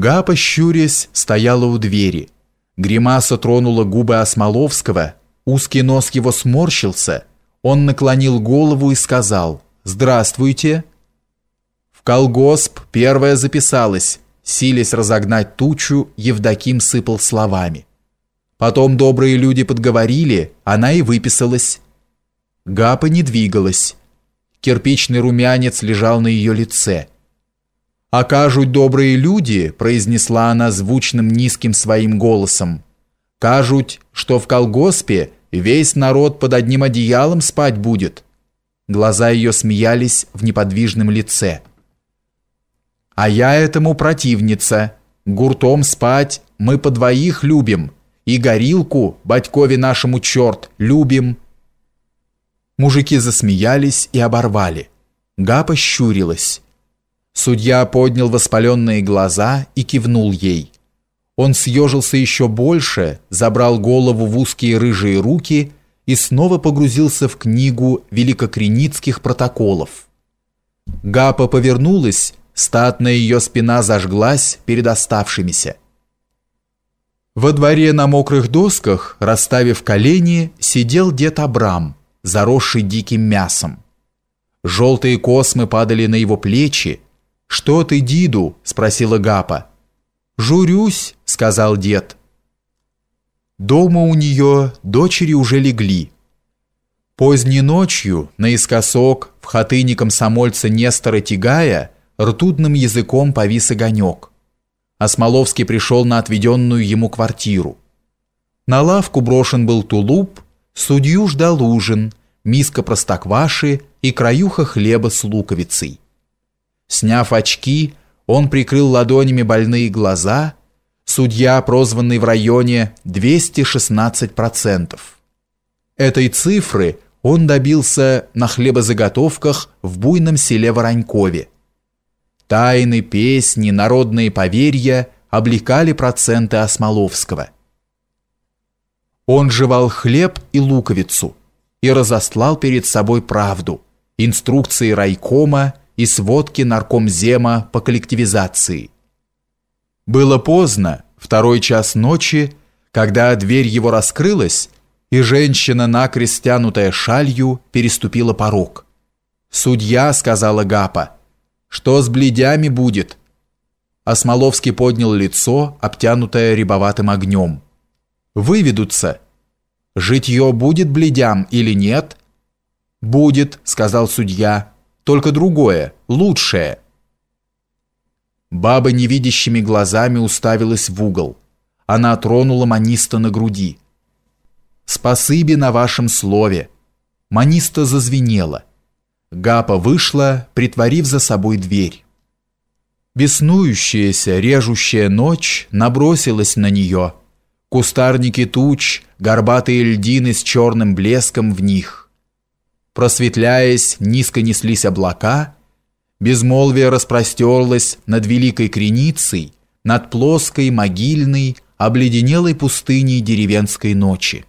Гапа, щурясь, стояла у двери. Гримаса тронула губы Осмоловского, узкий нос его сморщился, он наклонил голову и сказал «Здравствуйте». В колгосп первая записалась, силясь разогнать тучу, Евдоким сыпал словами. Потом добрые люди подговорили, она и выписалась. Гапа не двигалась. Кирпичный румянец лежал на ее лице. «Окажут добрые люди», — произнесла она звучным низким своим голосом, «кажут, что в колгоспе весь народ под одним одеялом спать будет». Глаза ее смеялись в неподвижном лице. «А я этому противница. Гуртом спать мы по двоих любим, и горилку, батькове нашему черт, любим». Мужики засмеялись и оборвали. Гапа щурилась. Судья поднял воспаленные глаза и кивнул ей. Он съежился еще больше, забрал голову в узкие рыжие руки и снова погрузился в книгу великокреницких протоколов. Гапа повернулась, статная ее спина зажглась перед оставшимися. Во дворе на мокрых досках, расставив колени, сидел дед Абрам, заросший диким мясом. Желтые космы падали на его плечи, «Что ты, Диду?» – спросила Гапа. «Журюсь», – сказал дед. Дома у нее дочери уже легли. Поздней ночью, наискосок, в хатыне комсомольца Нестора Тигая, ртутным языком повис огонек. Осмоловский пришел на отведенную ему квартиру. На лавку брошен был тулуп, судью ждал ужин, миска простокваши и краюха хлеба с луковицей. Сняв очки, он прикрыл ладонями больные глаза. Судья, прозванный в районе 216%. Этой цифры он добился на хлебозаготовках в буйном селе Воронькове. Тайны, песни, народные поверья облекали проценты Осмоловского. Он жевал хлеб и луковицу и разослал перед собой правду, инструкции райкома и сводки наркомзема по коллективизации. Было поздно, второй час ночи, когда дверь его раскрылась, и женщина, накрест тянутая шалью, переступила порог. «Судья», — сказала Гапа, — «что с бледями будет?» Осмоловский поднял лицо, обтянутое рябоватым огнем. «Выведутся. Житье будет бледям или нет?» «Будет», — сказал судья, — только другое, лучшее. Баба невидящими глазами уставилась в угол. Она тронула маниста на груди. «Спасибо на вашем слове!» Маниста зазвенела. Гапа вышла, притворив за собой дверь. Беснующаяся, режущая ночь набросилась на нее. Кустарники туч, горбатые льдины с черным блеском в них. Просветляясь, низко неслись облака, безмолвие распростерлось над великой креницей, над плоской, могильной, обледенелой пустыней деревенской ночи.